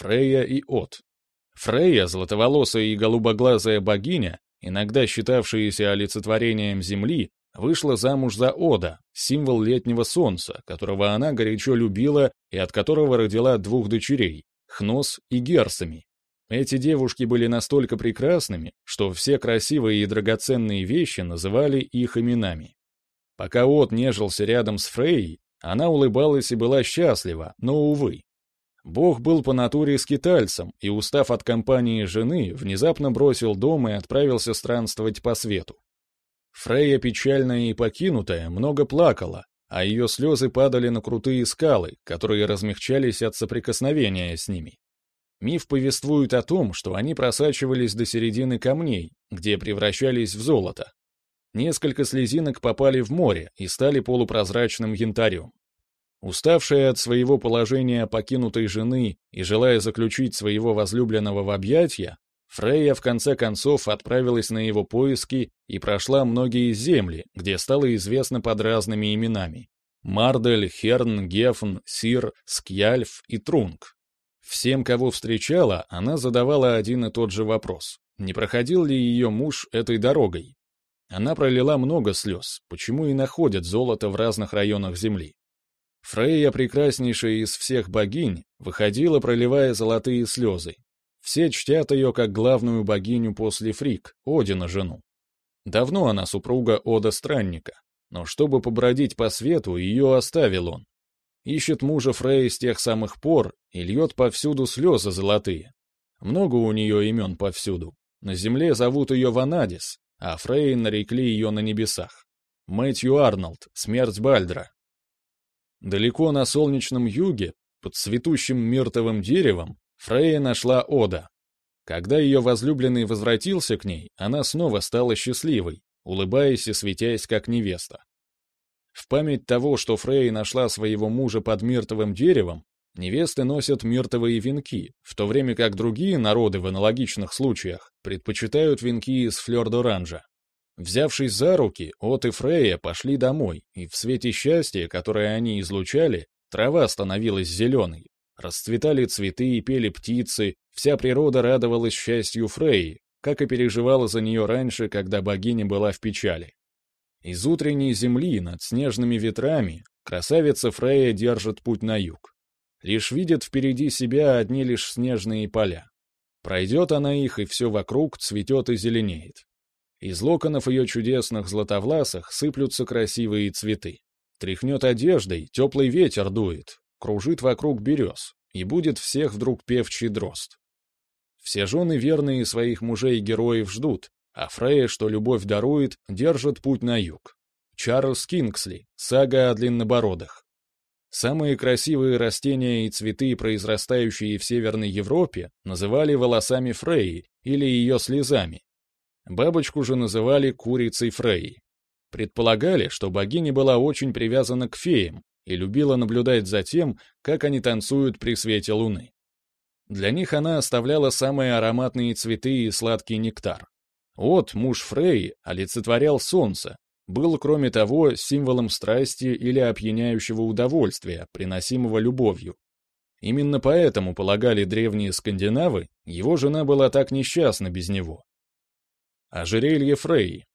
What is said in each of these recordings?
Фрейя и От. Фрейя, златоволосая и голубоглазая богиня, иногда считавшаяся олицетворением Земли, вышла замуж за Ода, символ летнего солнца, которого она горячо любила и от которого родила двух дочерей — Хнос и Герсами. Эти девушки были настолько прекрасными, что все красивые и драгоценные вещи называли их именами. Пока От нежился рядом с Фрейей, она улыбалась и была счастлива, но, увы. Бог был по натуре скитальцем и, устав от компании жены, внезапно бросил дом и отправился странствовать по свету. Фрейя, печальная и покинутая, много плакала, а ее слезы падали на крутые скалы, которые размягчались от соприкосновения с ними. Миф повествует о том, что они просачивались до середины камней, где превращались в золото. Несколько слезинок попали в море и стали полупрозрачным янтарем. Уставшая от своего положения покинутой жены и желая заключить своего возлюбленного в объятья, Фрейя в конце концов отправилась на его поиски и прошла многие земли, где стало известно под разными именами. Мардель, Херн, Гефн, Сир, Скьяльф и Трунг. Всем, кого встречала, она задавала один и тот же вопрос. Не проходил ли ее муж этой дорогой? Она пролила много слез, почему и находят золото в разных районах Земли. Фрейя, прекраснейшая из всех богинь, выходила, проливая золотые слезы, все чтят ее как главную богиню после Фрик, Одина жену. Давно она супруга Ода Странника, но чтобы побродить по свету, ее оставил он. Ищет мужа Фрей с тех самых пор и льет повсюду слезы золотые. Много у нее имен повсюду. На земле зовут ее Ванадис, а Фрей нарекли ее на небесах. Мэтью Арнольд, смерть Бальдра. Далеко на солнечном юге, под цветущим миртовым деревом, Фрейя нашла Ода. Когда ее возлюбленный возвратился к ней, она снова стала счастливой, улыбаясь и светясь как невеста. В память того, что Фрейя нашла своего мужа под миртовым деревом, невесты носят миртовые венки, в то время как другие народы в аналогичных случаях предпочитают венки из флёр-д'оранжа. Взявшись за руки, От и Фрейя пошли домой, и в свете счастья, которое они излучали, трава становилась зеленой, Расцветали цветы и пели птицы, вся природа радовалась счастью Фреи, как и переживала за нее раньше, когда богиня была в печали. Из утренней земли над снежными ветрами красавица Фрея держит путь на юг. Лишь видит впереди себя одни лишь снежные поля. Пройдет она их, и все вокруг цветет и зеленеет. Из локонов ее чудесных златовласых сыплются красивые цветы. Тряхнет одеждой, теплый ветер дует, кружит вокруг берез, и будет всех вдруг певчий дрозд. Все жены, верные своих мужей и героев, ждут, а Фрея, что любовь дарует, держит путь на юг. Чарльз Кингсли, сага о длиннобородах. Самые красивые растения и цветы, произрастающие в Северной Европе, называли волосами Фреи или ее слезами. Бабочку же называли курицей Фреи. Предполагали, что богиня была очень привязана к феям, и любила наблюдать за тем, как они танцуют при свете луны. Для них она оставляла самые ароматные цветы и сладкий нектар. Вот муж Фрей олицетворял солнце, был, кроме того, символом страсти или опьяняющего удовольствия, приносимого любовью. Именно поэтому, полагали древние скандинавы, его жена была так несчастна без него. Ожерелье Фрей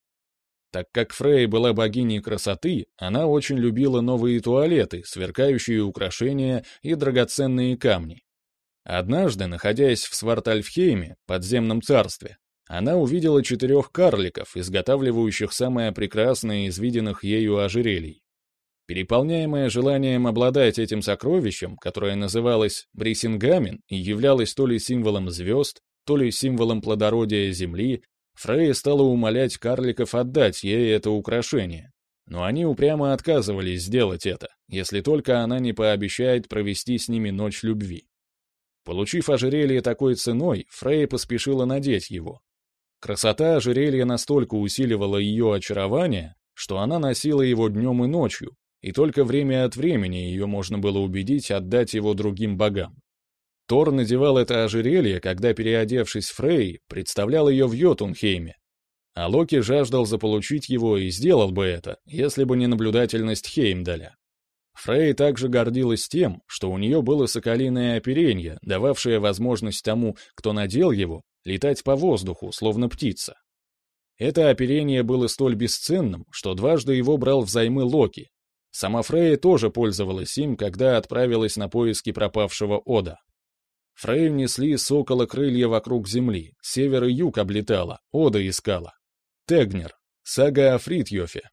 так как Фрей была богиней красоты, она очень любила новые туалеты, сверкающие украшения и драгоценные камни. Однажды, находясь в Свартальфхейме, подземном царстве, она увидела четырех карликов, изготавливающих самое прекрасное из виденных ею ожерелий. Переполняемая желанием обладать этим сокровищем, которое называлось Брисингамен и являлось то ли символом звезд, то ли символом плодородия Земли, Фрейя стала умолять карликов отдать ей это украшение. Но они упрямо отказывались сделать это, если только она не пообещает провести с ними ночь любви. Получив ожерелье такой ценой, Фрейя поспешила надеть его. Красота ожерелья настолько усиливала ее очарование, что она носила его днем и ночью, и только время от времени ее можно было убедить отдать его другим богам. Тор надевал это ожерелье, когда, переодевшись Фрей, представлял ее в Йотунхейме. А Локи жаждал заполучить его и сделал бы это, если бы не наблюдательность Хеймдаля. Фрей также гордилась тем, что у нее было соколиное оперение, дававшее возможность тому, кто надел его, летать по воздуху, словно птица. Это оперение было столь бесценным, что дважды его брал взаймы Локи. Сама Фрейя тоже пользовалась им, когда отправилась на поиски пропавшего Ода. Фрейю несли сокола крылья вокруг земли, север и юг облетала, Ода искала. Тегнер, сага о Фритьёфе.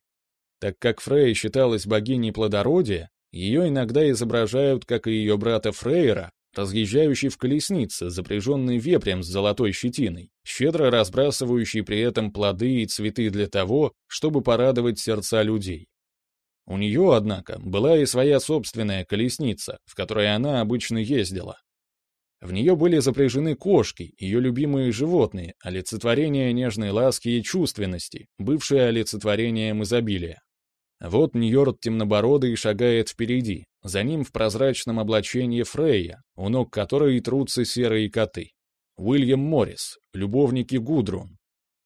Так как Фрей считалась богиней плодородия, ее иногда изображают, как и ее брата Фрейера, разъезжающий в колеснице, запряженный вепрем с золотой щетиной, щедро разбрасывающий при этом плоды и цветы для того, чтобы порадовать сердца людей. У нее, однако, была и своя собственная колесница, в которой она обычно ездила. В нее были запряжены кошки, ее любимые животные, олицетворение нежной ласки и чувственности, бывшее олицетворением изобилия. Вот Ньорд темнобородый шагает впереди, за ним в прозрачном облачении Фрейя, у ног которой трутся серые коты. Уильям Моррис, любовники Гудрун.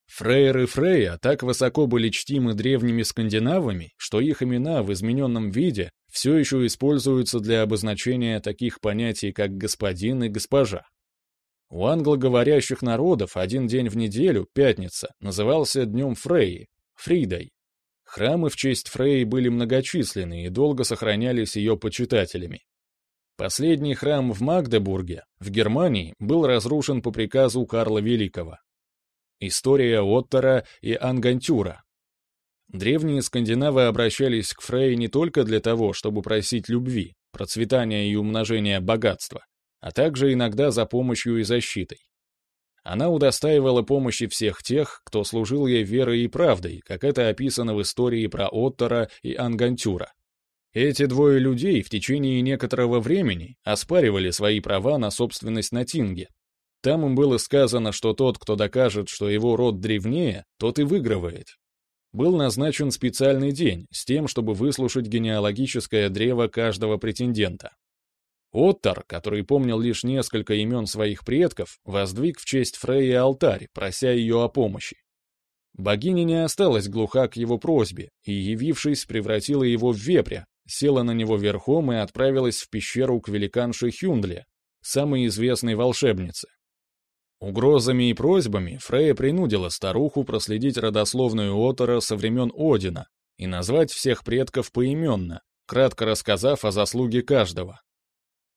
Фрейер и Фрейя так высоко были чтимы древними скандинавами, что их имена в измененном виде все еще используются для обозначения таких понятий, как господин и госпожа. У англоговорящих народов один день в неделю, пятница, назывался Днем Фрейи, Фридой, Храмы в честь Фрей были многочисленны и долго сохранялись ее почитателями. Последний храм в Магдебурге, в Германии, был разрушен по приказу Карла Великого. История Оттера и Ангантюра. Древние скандинавы обращались к Фрей не только для того, чтобы просить любви, процветания и умножения богатства, а также иногда за помощью и защитой. Она удостаивала помощи всех тех, кто служил ей верой и правдой, как это описано в истории про Оттора и Ангантюра. Эти двое людей в течение некоторого времени оспаривали свои права на собственность на Тинге. Там им было сказано, что тот, кто докажет, что его род древнее, тот и выигрывает. Был назначен специальный день с тем, чтобы выслушать генеалогическое древо каждого претендента. Оттар, который помнил лишь несколько имен своих предков, воздвиг в честь Фрейи алтарь, прося ее о помощи. Богиня не осталась глуха к его просьбе и, явившись, превратила его в вепря, села на него верхом и отправилась в пещеру к великанше Хюндле, самой известной волшебнице. Угрозами и просьбами Фрея принудила старуху проследить родословную Отора со времен Одина и назвать всех предков поименно, кратко рассказав о заслуге каждого.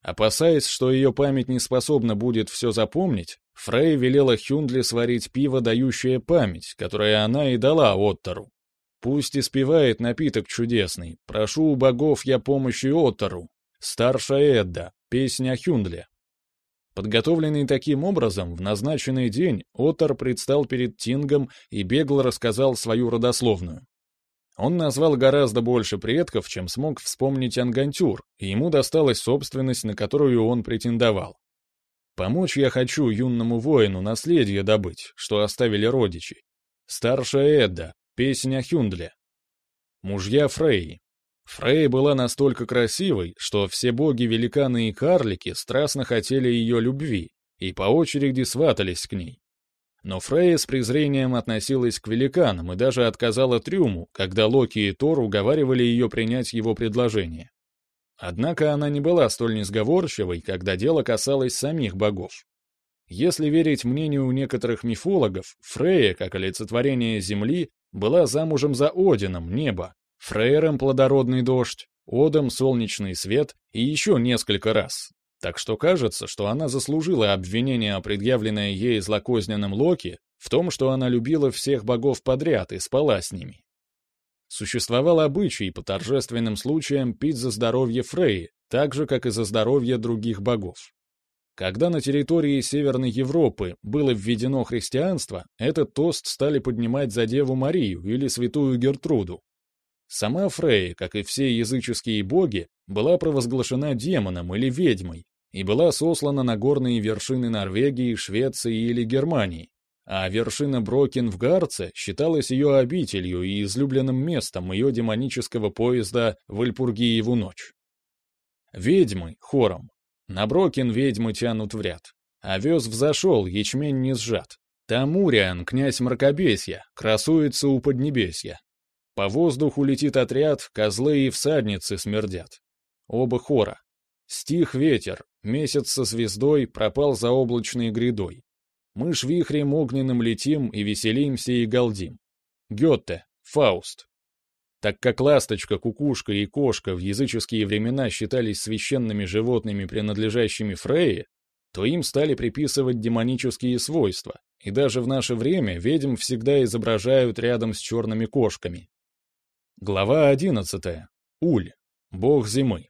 Опасаясь, что ее память не способна будет все запомнить, Фрей велела Хюндли сварить пиво, дающее память, которое она и дала Оттору. Пусть испевает напиток чудесный, прошу у богов я помощи Оттору. Старшая Эдда, песня Хюндле. Подготовленный таким образом, в назначенный день Оттор предстал перед Тингом и бегло рассказал свою родословную. Он назвал гораздо больше предков, чем смог вспомнить Ангантюр, и ему досталась собственность, на которую он претендовал. Помочь я хочу юному воину наследие добыть, что оставили родичи. Старшая Эдда, песня Хюндле. Мужья Фрей. Фрей была настолько красивой, что все боги-великаны и карлики страстно хотели ее любви и по очереди сватались к ней. Но Фрейя с презрением относилась к великанам и даже отказала Трюму, когда Локи и Тор уговаривали ее принять его предложение. Однако она не была столь несговорчивой, когда дело касалось самих богов. Если верить мнению некоторых мифологов, Фрейя, как олицетворение Земли, была замужем за Одином, небо, Фрейром плодородный дождь, Одом солнечный свет и еще несколько раз, так что кажется, что она заслужила обвинение, предъявленное ей злокозненным Локи, в том, что она любила всех богов подряд и спала с ними. Существовал обычай по торжественным случаям пить за здоровье Фреи, так же, как и за здоровье других богов. Когда на территории Северной Европы было введено христианство, этот тост стали поднимать за Деву Марию или Святую Гертруду. Сама Фрей, как и все языческие боги, была провозглашена демоном или ведьмой и была сослана на горные вершины Норвегии, Швеции или Германии, а вершина Брокен в Гарце считалась ее обителью и излюбленным местом ее демонического поезда в Альпургиеву ночь. Ведьмы, хором. На Брокен ведьмы тянут в ряд. Овес взошел, ячмень не сжат. Там Уриан, князь мракобесья, красуется у Поднебесья. По воздуху летит отряд, козлы и всадницы смердят. оба хора. Стих ветер, месяц со звездой пропал за облачной грядой. Мы ж вихрем огненным летим и веселимся и галдим. Гёте, Фауст. Так как ласточка, кукушка и кошка в языческие времена считались священными животными, принадлежащими Фрейе, то им стали приписывать демонические свойства, и даже в наше время ведьм всегда изображают рядом с черными кошками. Глава 11. Уль. Бог зимы.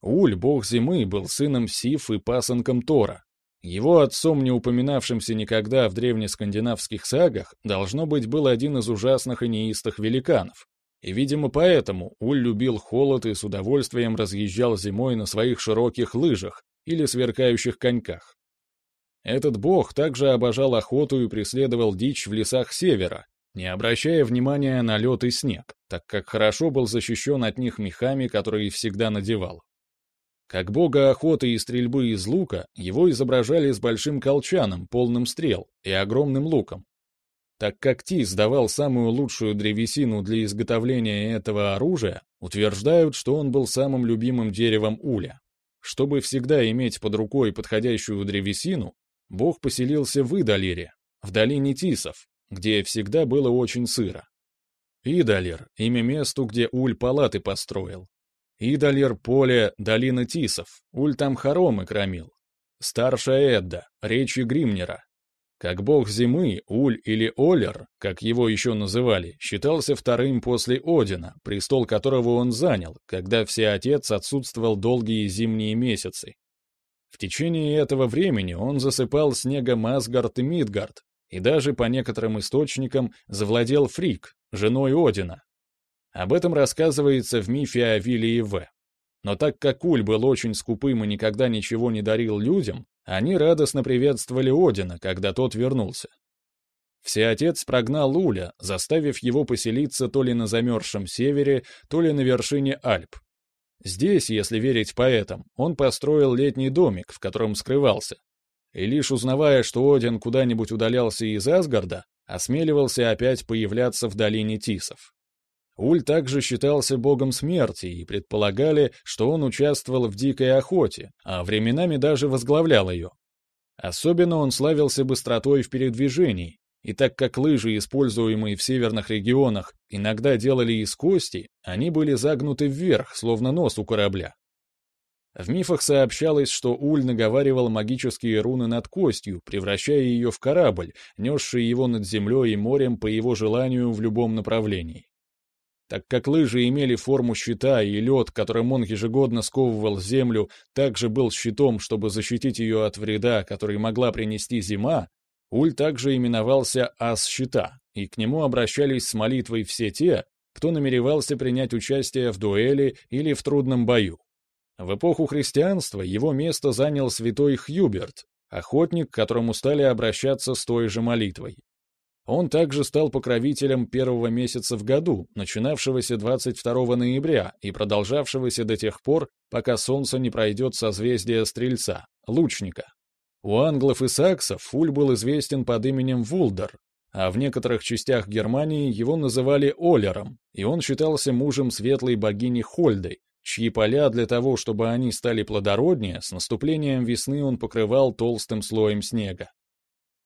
Уль, бог зимы, был сыном Сиф и пасынком Тора. Его отцом, не упоминавшимся никогда в древнескандинавских сагах, должно быть, был один из ужасных и неистых великанов. И, видимо, поэтому Уль любил холод и с удовольствием разъезжал зимой на своих широких лыжах или сверкающих коньках. Этот бог также обожал охоту и преследовал дичь в лесах севера, не обращая внимания на лед и снег, так как хорошо был защищен от них мехами, которые всегда надевал. Как бога охоты и стрельбы из лука, его изображали с большим колчаном, полным стрел, и огромным луком. Так как Тис давал самую лучшую древесину для изготовления этого оружия, утверждают, что он был самым любимым деревом уля. Чтобы всегда иметь под рукой подходящую древесину, бог поселился в Идалире, в долине Тисов, где всегда было очень сыро. Идалир — имя месту, где Уль палаты построил. Идалир — поле долины Тисов, Уль там хоромы кромил. Старшая Эдда, речи Гримнера. Как бог зимы, Уль или Олер, как его еще называли, считался вторым после Одина, престол которого он занял, когда всеотец отсутствовал долгие зимние месяцы. В течение этого времени он засыпал снегом Асгард и Мидгард, и даже по некоторым источникам завладел Фрик, женой Одина. Об этом рассказывается в мифе о Вилии В. Но так как Уль был очень скупым и никогда ничего не дарил людям, они радостно приветствовали Одина, когда тот вернулся. Всеотец прогнал Уля, заставив его поселиться то ли на замерзшем севере, то ли на вершине Альп. Здесь, если верить поэтам, он построил летний домик, в котором скрывался, и лишь узнавая, что Один куда-нибудь удалялся из Асгарда, осмеливался опять появляться в долине Тисов. Уль также считался богом смерти, и предполагали, что он участвовал в дикой охоте, а временами даже возглавлял ее. Особенно он славился быстротой в передвижении, и так как лыжи, используемые в северных регионах, иногда делали из кости, они были загнуты вверх, словно нос у корабля. В мифах сообщалось, что Уль наговаривал магические руны над костью, превращая ее в корабль, несший его над землей и морем по его желанию в любом направлении. Так как лыжи имели форму щита, и лед, которым он ежегодно сковывал землю, также был щитом, чтобы защитить ее от вреда, который могла принести зима, Уль также именовался Ас Щита, и к нему обращались с молитвой все те, кто намеревался принять участие в дуэли или в трудном бою. В эпоху христианства его место занял святой Хьюберт, охотник, к которому стали обращаться с той же молитвой. Он также стал покровителем первого месяца в году, начинавшегося 22 ноября и продолжавшегося до тех пор, пока солнце не пройдет созвездие Стрельца, лучника. У англов и саксов Фуль был известен под именем Вулдер, а в некоторых частях Германии его называли Олером, и он считался мужем светлой богини Хольды, чьи поля для того, чтобы они стали плодороднее, с наступлением весны он покрывал толстым слоем снега.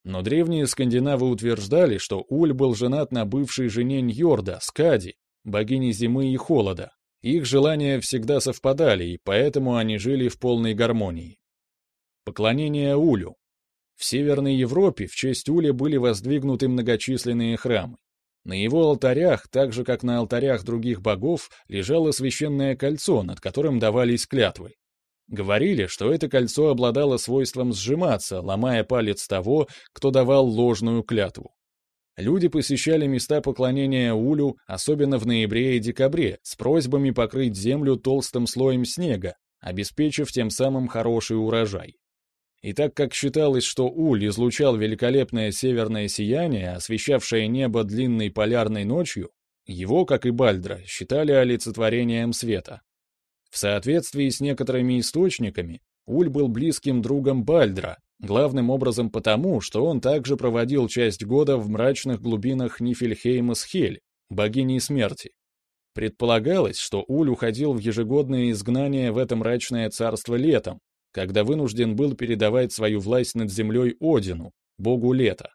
Но древние скандинавы утверждали, что Уль был женат на бывшей жене Ньорда, Скади, богине зимы и холода. Их желания всегда совпадали, и поэтому они жили в полной гармонии. Поклонение Улю. В Северной Европе в честь Уля были воздвигнуты многочисленные храмы. На его алтарях, так же как на алтарях других богов, лежало священное кольцо, над которым давались клятвы. Говорили, что это кольцо обладало свойством сжиматься, ломая палец того, кто давал ложную клятву. Люди посещали места поклонения Улю, особенно в ноябре и декабре, с просьбами покрыть землю толстым слоем снега, обеспечив тем самым хороший урожай. И так как считалось, что Уль излучал великолепное северное сияние, освещавшее небо длинной полярной ночью, его, как и Бальдра, считали олицетворением света. В соответствии с некоторыми источниками, Уль был близким другом Бальдра, главным образом потому, что он также проводил часть года в мрачных глубинах Нифельхейма с Хель, богиней смерти. Предполагалось, что Уль уходил в ежегодное изгнание в это мрачное царство летом, когда вынужден был передавать свою власть над землей Одину, богу лета.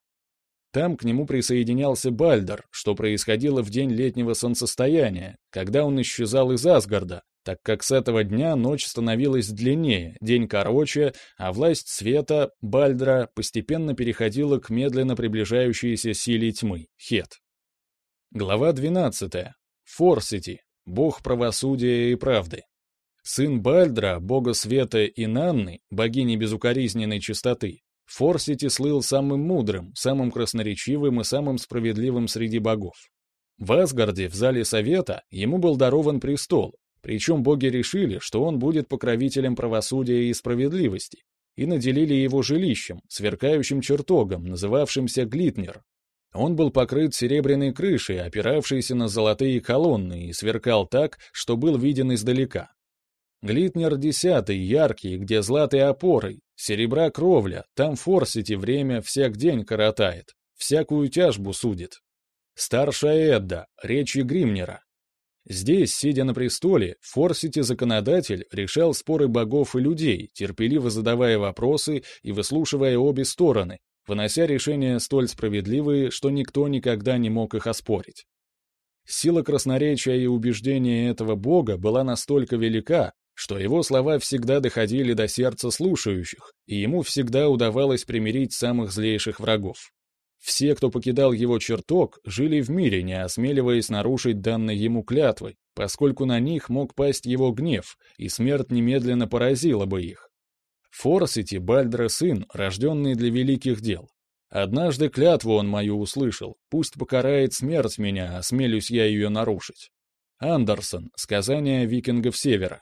Там к нему присоединялся Бальдер, что происходило в день летнего солнцестояния, когда он исчезал из Асгарда, так как с этого дня ночь становилась длиннее, день короче, а власть света, Бальдра, постепенно переходила к медленно приближающейся силе тьмы, Хет. Глава 12. Форсити, бог правосудия и правды. Сын Бальдра, бога света и Нанны, богини безукоризненной чистоты, Форсити слыл самым мудрым, самым красноречивым и самым справедливым среди богов. В Асгарде, в зале совета, ему был дарован престол, причем боги решили, что он будет покровителем правосудия и справедливости, и наделили его жилищем, сверкающим чертогом, называвшимся Глитнер. Он был покрыт серебряной крышей, опиравшейся на золотые колонны, и сверкал так, что был виден издалека. Глитнер десятый, яркий, где златые опоры, серебра кровля, там форсити время всяк день коротает, всякую тяжбу судит. Старшая Эдда, речи Гримнера. Здесь, сидя на престоле, Форсити законодатель решал споры богов и людей, терпеливо задавая вопросы и выслушивая обе стороны, вынося решения столь справедливые, что никто никогда не мог их оспорить. Сила красноречия и убеждения этого бога была настолько велика, что его слова всегда доходили до сердца слушающих, и ему всегда удавалось примирить самых злейших врагов. Все, кто покидал его чертог, жили в мире, не осмеливаясь нарушить данной ему клятвы, поскольку на них мог пасть его гнев, и смерть немедленно поразила бы их. Форсити, Бальдра сын, рожденный для великих дел. Однажды клятву он мою услышал, пусть покарает смерть меня, осмелюсь я ее нарушить. Андерсон, сказание викингов Севера.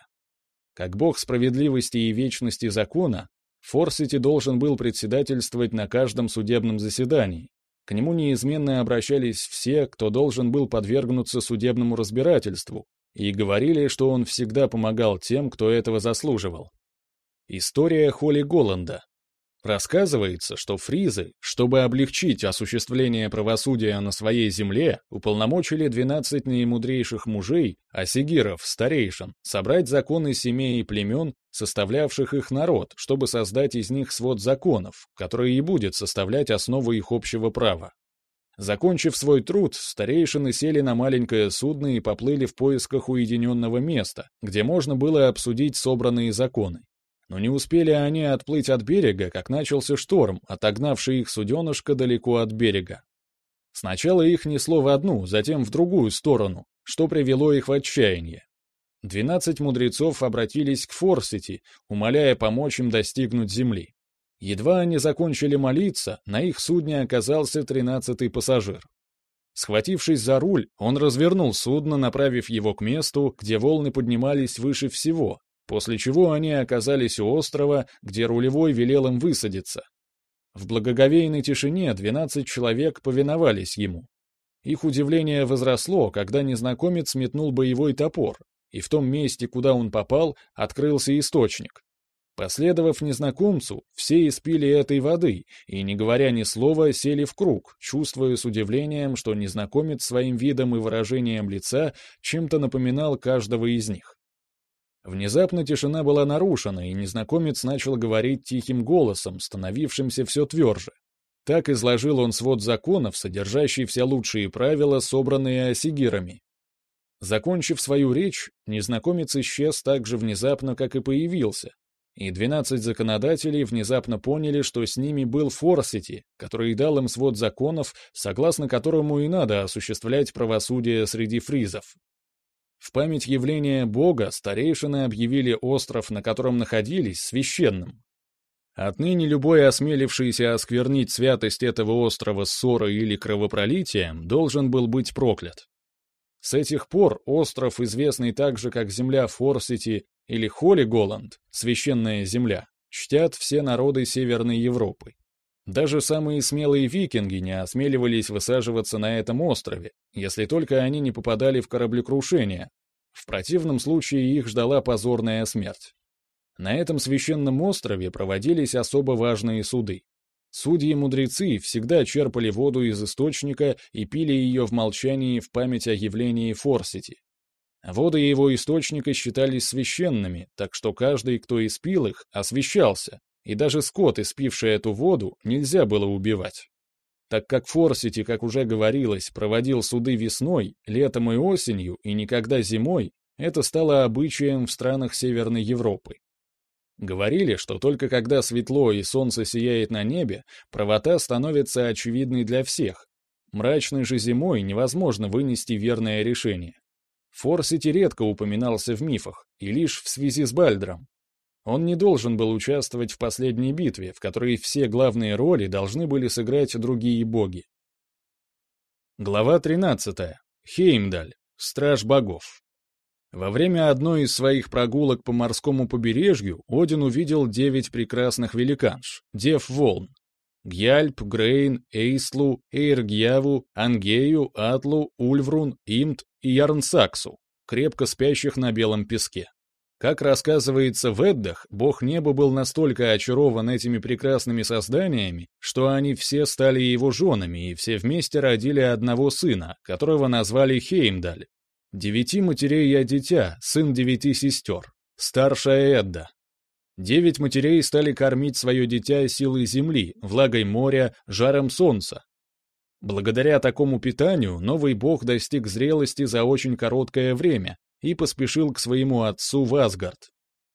Как бог справедливости и вечности закона, Форсити должен был председательствовать на каждом судебном заседании. К нему неизменно обращались все, кто должен был подвергнуться судебному разбирательству, и говорили, что он всегда помогал тем, кто этого заслуживал. История Холли Голланда, Рассказывается, что фризы, чтобы облегчить осуществление правосудия на своей земле, уполномочили 12 наимудрейших мужей, асигиров, старейшин, собрать законы семей и племен, составлявших их народ, чтобы создать из них свод законов, который и будет составлять основу их общего права. Закончив свой труд, старейшины сели на маленькое судно и поплыли в поисках уединенного места, где можно было обсудить собранные законы. Но не успели они отплыть от берега, как начался шторм, отогнавший их суденышко далеко от берега. Сначала их несло в одну, затем в другую сторону, что привело их в отчаяние. Двенадцать мудрецов обратились к Форсити, умоляя помочь им достигнуть земли. Едва они закончили молиться, на их судне оказался тринадцатый пассажир. Схватившись за руль, он развернул судно, направив его к месту, где волны поднимались выше всего, после чего они оказались у острова, где рулевой велел им высадиться. В благоговейной тишине 12 человек повиновались ему. Их удивление возросло, когда незнакомец метнул боевой топор, и в том месте, куда он попал, открылся источник. Последовав незнакомцу, все испили этой воды и, не говоря ни слова, сели в круг, чувствуя с удивлением, что незнакомец своим видом и выражением лица чем-то напоминал каждого из них. Внезапно тишина была нарушена, и незнакомец начал говорить тихим голосом, становившимся все тверже. Так изложил он свод законов, содержащий все лучшие правила, собранные осигирами. Закончив свою речь, незнакомец исчез так же внезапно, как и появился, и двенадцать законодателей внезапно поняли, что с ними был Форсити, который дал им свод законов, согласно которому и надо осуществлять правосудие среди фризов. В память явления Бога старейшины объявили остров, на котором находились, священным. Отныне любой осмелившийся осквернить святость этого острова ссорой или кровопролитием должен был быть проклят. С этих пор остров, известный также как земля Форсити или Холли Голланд, священная земля, чтят все народы Северной Европы. Даже самые смелые викинги не осмеливались высаживаться на этом острове, если только они не попадали в кораблекрушение. В противном случае их ждала позорная смерть. На этом священном острове проводились особо важные суды. Судьи-мудрецы всегда черпали воду из источника и пили ее в молчании в память о явлении Форсити. Воды его источника считались священными, так что каждый, кто испил их, освящался, и даже скот, испивший эту воду, нельзя было убивать. Так как Форсити, как уже говорилось, проводил суды весной, летом и осенью, и никогда зимой, это стало обычаем в странах Северной Европы. Говорили, что только когда светло и солнце сияет на небе, правота становится очевидной для всех. Мрачной же зимой невозможно вынести верное решение. Форсити редко упоминался в мифах, и лишь в связи с Бальдром. Он не должен был участвовать в последней битве, в которой все главные роли должны были сыграть другие боги. Глава 13. Хеймдаль. Страж богов. Во время одной из своих прогулок по морскому побережью Один увидел девять прекрасных великанш, дев волн. Гьяльп, Грейн, Эйслу, Эйргьяву, Ангею, Атлу, Ульврун, Имт и Ярнсаксу, крепко спящих на белом песке. Как рассказывается в Эддах, бог неба был настолько очарован этими прекрасными созданиями, что они все стали его женами и все вместе родили одного сына, которого назвали Хеймдаль, Девяти матерей я дитя, сын девяти сестер. Старшая Эдда. Девять матерей стали кормить свое дитя силой земли, влагой моря, жаром солнца. Благодаря такому питанию новый бог достиг зрелости за очень короткое время и поспешил к своему отцу в Асгард.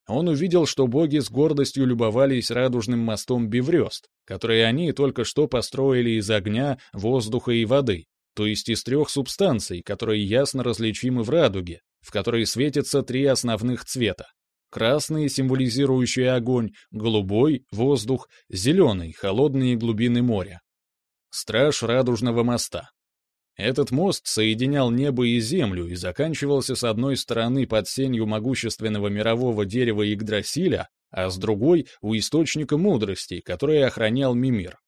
Он увидел, что боги с гордостью любовались радужным мостом Беврёст, который они только что построили из огня, воздуха и воды то есть из трех субстанций, которые ясно различимы в радуге, в которой светятся три основных цвета. Красный, символизирующий огонь, голубой — воздух, зеленый — холодные глубины моря. Страж радужного моста. Этот мост соединял небо и землю и заканчивался с одной стороны под сенью могущественного мирового дерева Игдрасиля, а с другой — у источника мудрости, который охранял Мимир.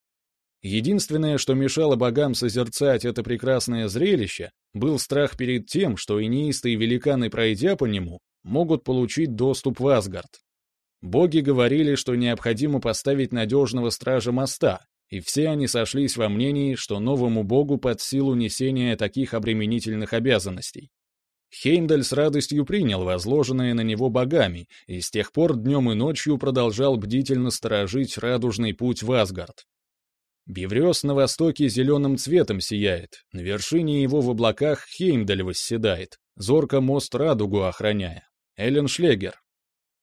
Единственное, что мешало богам созерцать это прекрасное зрелище, был страх перед тем, что инеистые великаны, пройдя по нему, могут получить доступ в Асгард. Боги говорили, что необходимо поставить надежного стража моста, и все они сошлись во мнении, что новому богу под силу несения таких обременительных обязанностей. Хеймдаль с радостью принял возложенное на него богами, и с тех пор днем и ночью продолжал бдительно сторожить радужный путь в Асгард. Биврёс на востоке зеленым цветом сияет, на вершине его в облаках Хеймдаль восседает, зорко мост радугу охраняя. Эллен Шлегер.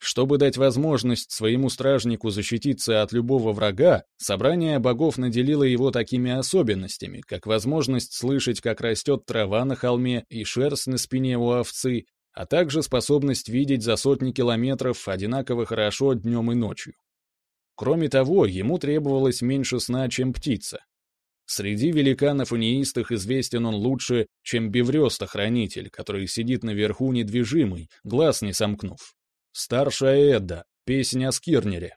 Чтобы дать возможность своему стражнику защититься от любого врага, собрание богов наделило его такими особенностями, как возможность слышать, как растет трава на холме и шерсть на спине у овцы, а также способность видеть за сотни километров одинаково хорошо днем и ночью. Кроме того, ему требовалось меньше сна, чем птица. Среди великанов и неистых известен он лучше, чем Бевреста-хранитель, который сидит наверху недвижимый, глаз не сомкнув. Старшая Эдда, песня о Скирнере.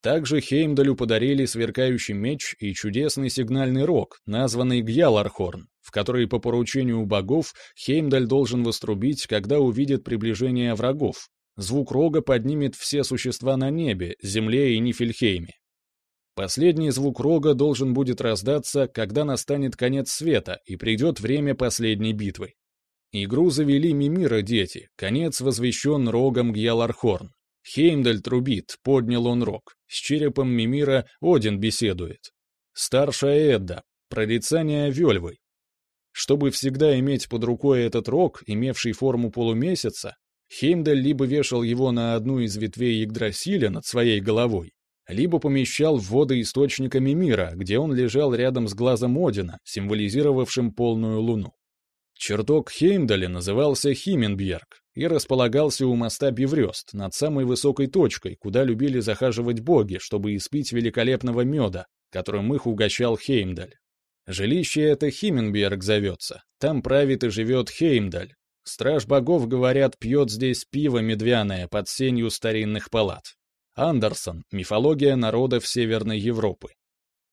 Также Хеймдалю подарили сверкающий меч и чудесный сигнальный рог, названный Гьялархорн, в который по поручению богов Хеймдаль должен вострубить, когда увидит приближение врагов, Звук рога поднимет все существа на небе, земле и Нифельхейме. Последний звук рога должен будет раздаться, когда настанет конец света и придет время последней битвы. Игру завели Мимира дети, конец возвещен рогом Гьялархорн. Хеймдаль трубит, поднял он рог. С черепом Мимира Один беседует. Старшая Эдда, прорицание Вельвы. Чтобы всегда иметь под рукой этот рог, имевший форму полумесяца, Хеймдаль либо вешал его на одну из ветвей Игдрасиля над своей головой, либо помещал в воды источника Мимира, где он лежал рядом с глазом Одина, символизировавшим полную луну. Чертог Хеймдаля назывался Хименбьерг и располагался у моста Биврёст, над самой высокой точкой, куда любили захаживать боги, чтобы испить великолепного меда, которым их угощал Хеймдаль. Жилище это Хименберг зовется, там правит и живет Хеймдаль, Страж богов, говорят, пьет здесь пиво медвяное под сенью старинных палат. Андерсон. Мифология народов Северной Европы.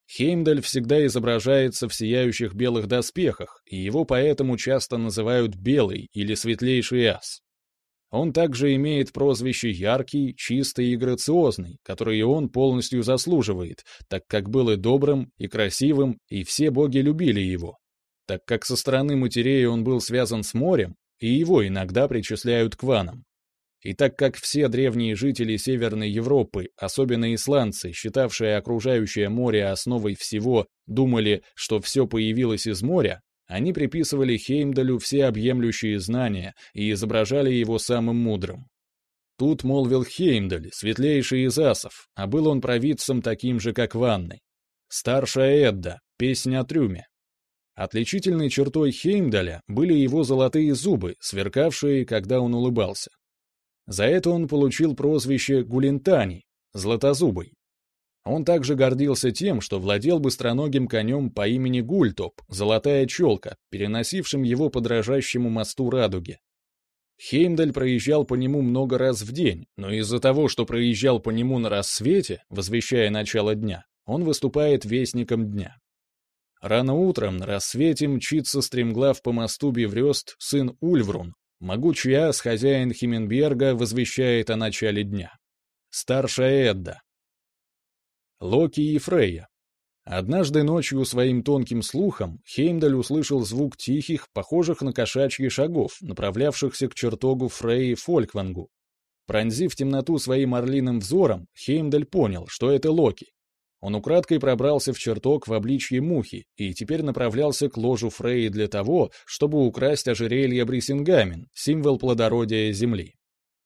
Хеймдаль всегда изображается в сияющих белых доспехах, и его поэтому часто называют «белый» или «светлейший ас». Он также имеет прозвище «яркий», «чистый» и «грациозный», которые он полностью заслуживает, так как был и добрым, и красивым, и все боги любили его. Так как со стороны матерей он был связан с морем, и его иногда причисляют к ванам. И так как все древние жители Северной Европы, особенно исландцы, считавшие окружающее море основой всего, думали, что все появилось из моря, они приписывали Хеймдалю все объемлющие знания и изображали его самым мудрым. Тут молвил Хеймдаль, светлейший из асов, а был он провидцем таким же, как Ванны. Старшая Эдда, песня о трюме. Отличительной чертой Хеймдаля были его золотые зубы, сверкавшие, когда он улыбался. За это он получил прозвище Гулентани, златозубый. Он также гордился тем, что владел быстроногим конем по имени Гультоп, золотая челка, переносившим его по дрожащему мосту радуги. Хеймдаль проезжал по нему много раз в день, но из-за того, что проезжал по нему на рассвете, возвещая начало дня, он выступает вестником дня. Рано утром на рассвете мчится стремглав по мосту Беврёст сын Ульврун, могучий ас хозяин Хименберга возвещает о начале дня. Старшая Эдда, Локи и Фрейя. Однажды ночью своим тонким слухом Хеймдаль услышал звук тихих, похожих на кошачьи шагов, направлявшихся к чертогу Фрейи Фольквангу. Пронзив темноту своим орлиным взором, Хеймдаль понял, что это Локи. Он украдкой пробрался в чертог в обличье мухи и теперь направлялся к ложу Фрейи для того, чтобы украсть ожерелье Брисингамен, символ плодородия Земли.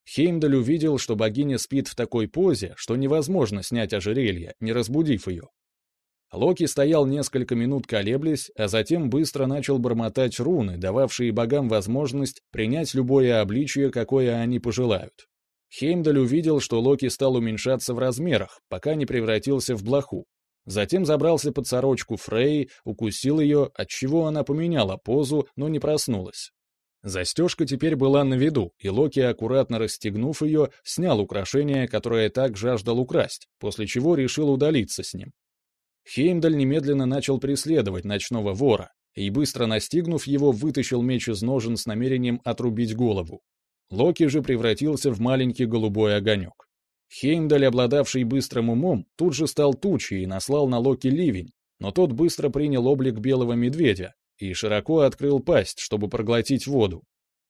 Хеймдаль увидел, что богиня спит в такой позе, что невозможно снять ожерелье, не разбудив ее. Локи стоял несколько минут колеблясь, а затем быстро начал бормотать руны, дававшие богам возможность принять любое обличие, какое они пожелают. Хеймдаль увидел, что Локи стал уменьшаться в размерах, пока не превратился в блоху. Затем забрался под сорочку Фрей, укусил ее, отчего она поменяла позу, но не проснулась. Застежка теперь была на виду, и Локи, аккуратно расстегнув ее, снял украшение, которое так жаждал украсть, после чего решил удалиться с ним. Хеймдаль немедленно начал преследовать ночного вора, и, быстро настигнув его, вытащил меч из ножен с намерением отрубить голову. Локи же превратился в маленький голубой огонек. Хеймдаль, обладавший быстрым умом, тут же стал тучей и наслал на Локи ливень, но тот быстро принял облик белого медведя, и широко открыл пасть, чтобы проглотить воду.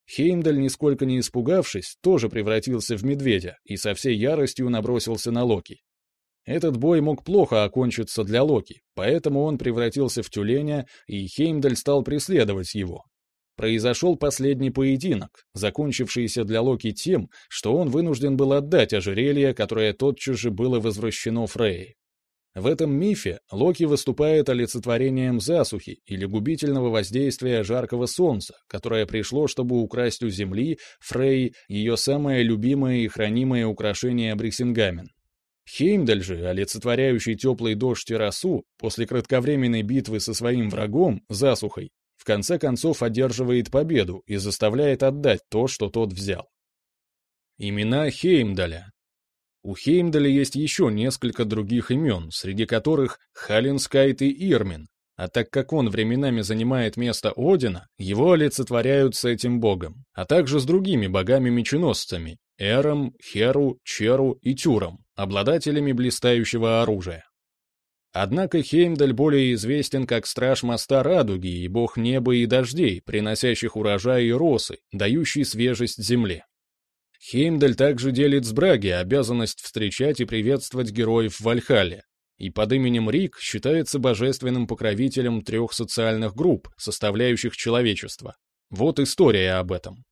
Хеймдаль, нисколько не испугавшись, тоже превратился в медведя и со всей яростью набросился на Локи. Этот бой мог плохо окончиться для Локи, поэтому он превратился в тюленя, и Хеймдаль стал преследовать его. Произошел последний поединок, закончившийся для Локи тем, что он вынужден был отдать ожерелье, которое тотчас же было возвращено Фрей. В этом мифе Локи выступает олицетворением засухи или губительного воздействия жаркого солнца, которое пришло, чтобы украсть у Земли, Фрей, ее самое любимое и хранимое украшение Брисингамен. Хеймдаль же, олицетворяющий теплый дождь и росу, после кратковременной битвы со своим врагом, засухой, конце концов одерживает победу и заставляет отдать то, что тот взял. Имена Хеймдаля у Хеймдаля есть еще несколько других имен, среди которых Халинскайт и Ирмин, а так как он временами занимает место Одина, его олицетворяют с этим богом, а также с другими богами-меченосцами — Эром, Херу, Черу и Тюром, обладателями блистающего оружия. Однако Хеймдаль более известен как страж моста Радуги и бог неба и дождей, приносящих урожай и росы, дающий свежесть земле. Хеймдаль также делит с Браги обязанность встречать и приветствовать героев в Вальхалле, и под именем Рик считается божественным покровителем трех социальных групп, составляющих человечество. Вот история об этом.